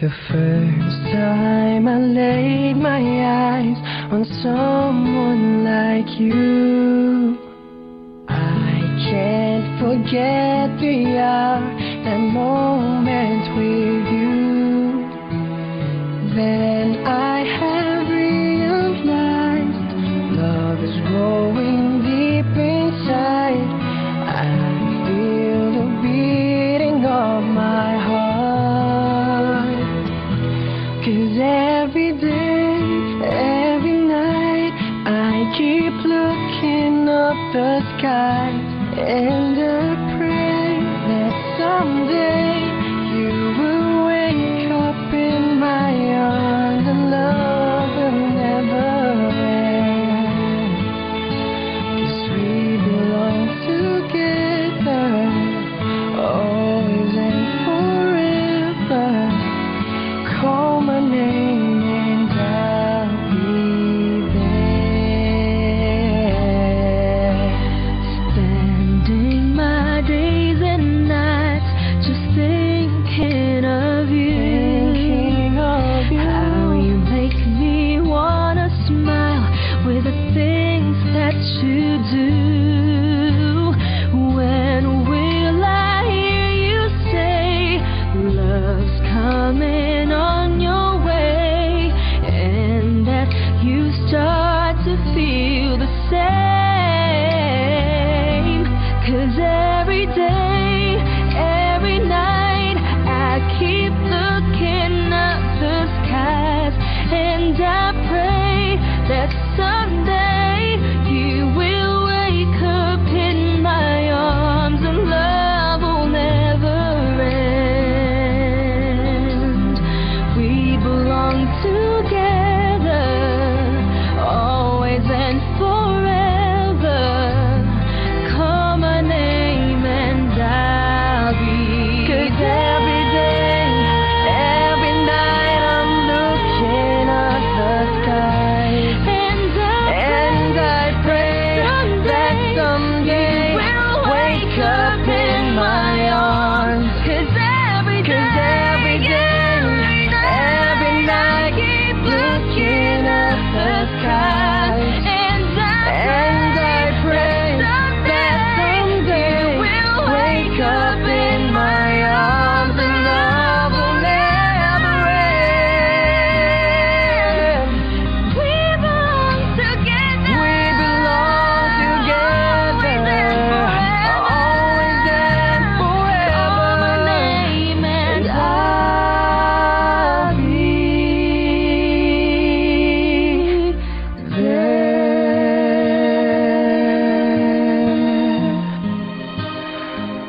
The first time I laid my eyes on someone like you. I can't forget the hour that moment Every day, every night, I keep looking up the sky and I pray that someday. Amen.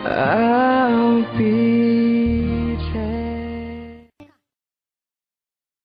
I'll be